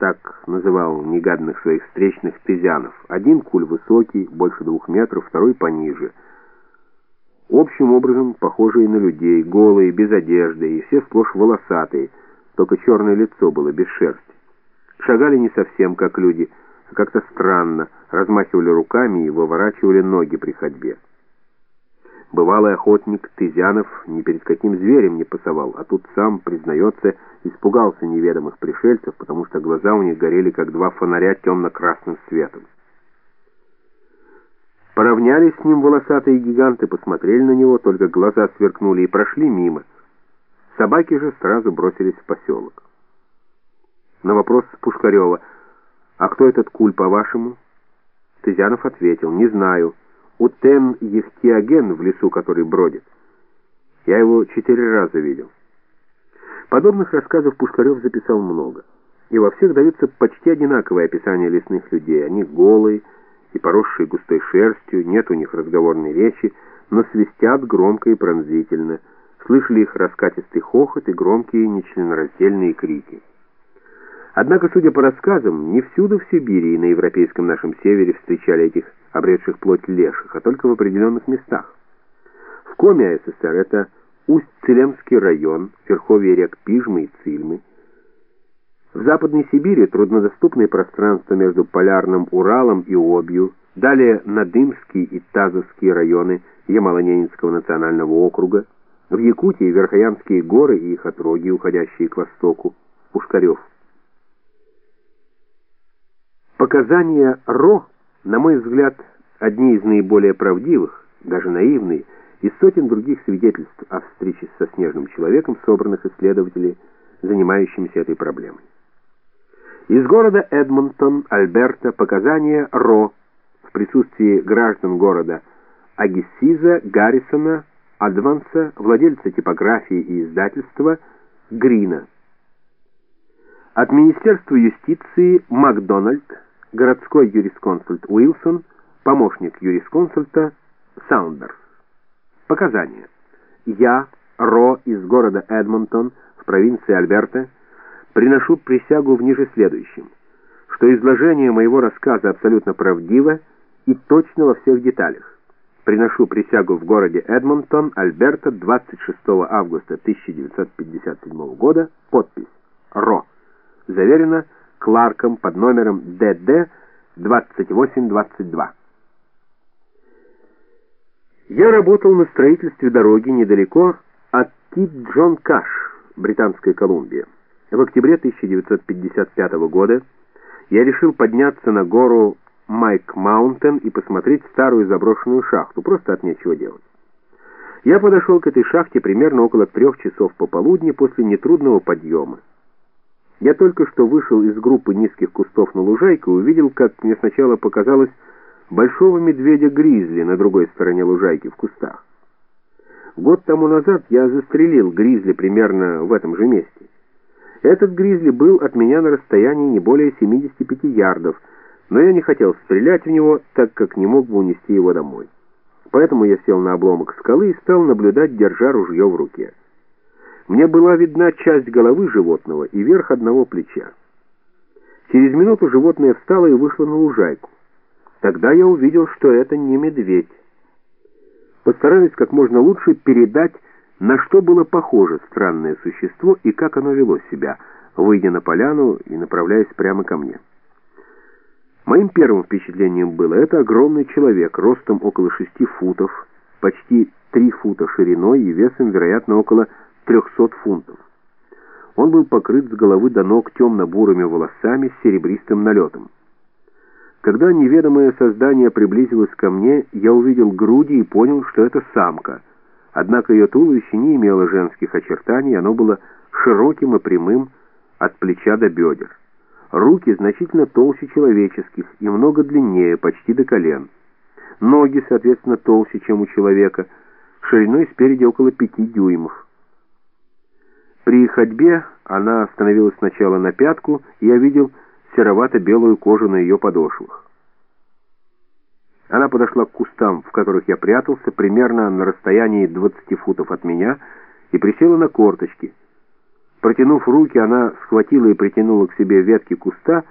так называл негадных своих встречных тезянов. Один куль высокий, больше двух метров, второй пониже. Общим образом похожие на людей, голые, без одежды, и все сплошь волосатые, только черное лицо было без шерсти. Шагали не совсем как люди, а как-то странно, размахивали руками и выворачивали ноги при ходьбе. Бывалый охотник Тызянов ни перед каким зверем не пасовал, а тут сам, признается, испугался неведомых пришельцев, потому что глаза у них горели, как два фонаря темно-красным светом. Поравнялись с ним волосатые гиганты, посмотрели на него, только глаза сверкнули и прошли мимо. Собаки же сразу бросились в поселок. На вопрос Пушкарева, «А кто этот куль, по-вашему?» Тызянов ответил, «Не знаю». Утем Евтиоген в лесу, который бродит. Я его четыре раза видел. Подобных рассказов Пушкарев записал много. И во всех дается почти одинаковое описание лесных людей. Они голые и поросшие густой шерстью, нет у них разговорной речи, но свистят громко и пронзительно. Слышали их раскатистый хохот и громкие нечленораздельные крики. Однако, судя по рассказам, не всюду в Сибири и на европейском нашем севере встречали этих обретших плоть леших, а только в определенных местах. В Коме СССР это Усть-Целемский район, верховье рек Пижмы и Цильмы. В Западной Сибири труднодоступные пространства между Полярным Уралом и Обью, далее Надымский и Тазовские районы Ямало-Ненецкого национального округа, в Якутии Верхоянские горы и их отроги, уходящие к востоку, Пушкарев. Показания РО, на мой взгляд, одни из наиболее правдивых, даже наивные, из сотен других свидетельств о встрече со снежным человеком, собранных исследователей, занимающимися этой проблемой. Из города Эдмонтон, Альберта, показания РО в присутствии граждан города Агиссиза, Гаррисона, Адванса, владельца типографии и издательства Грина. От Министерства юстиции Макдональд, городской юрисконсульт Уилсон, помощник юрисконсульта Саундерс. Показания. Я, Ро из города Эдмонтон в провинции Альберта, приношу присягу в ниже следующем, что изложение моего рассказа абсолютно правдиво и точно во всех деталях. Приношу присягу в городе Эдмонтон, Альберта, 26 августа 1957 года. Подпись Ро. Заверено Кларком под номером ДД 2822. Я работал на строительстве дороги недалеко от Кит-Джон-Каш, Британская Колумбия. В октябре 1955 года я решил подняться на гору Майк-Маунтен и посмотреть старую заброшенную шахту, просто от нечего делать. Я подошел к этой шахте примерно около трех часов пополудни после нетрудного подъема. Я только что вышел из группы низких кустов на лужайку и увидел, как мне сначала показалось, большого медведя-гризли на другой стороне лужайки в кустах. Год тому назад я застрелил гризли примерно в этом же месте. Этот гризли был от меня на расстоянии не более 75 ярдов, но я не хотел стрелять в него, так как не мог бы унести его домой. Поэтому я сел на обломок скалы и стал наблюдать, держа ружье в руке. Мне была видна часть головы животного и верх одного плеча. Через минуту животное встало и вышло на лужайку. Тогда я увидел, что это не медведь. Постараюсь как можно лучше передать, на что было похоже странное существо и как оно вело себя, выйдя на поляну и направляясь прямо ко мне. Моим первым впечатлением было, это огромный человек, ростом около шести футов, почти три фута шириной и весом, вероятно, около 300 фунтов. Он был покрыт с головы до ног темно-бурыми волосами с серебристым налетом. Когда неведомое создание приблизилось ко мне, я увидел груди и понял, что это самка. Однако ее туловище не имело женских очертаний, оно было широким и прямым от плеча до бедер. Руки значительно толще человеческих и много длиннее, почти до колен. Ноги, соответственно, толще, чем у человека, шириной спереди около пяти дюймов. При ходьбе она становилась сначала на пятку, и я видел серовато-белую кожу на ее подошвах. Она подошла к кустам, в которых я прятался, примерно на расстоянии 20 футов от меня, и присела на корточки. Протянув руки, она схватила и притянула к себе ветки куста,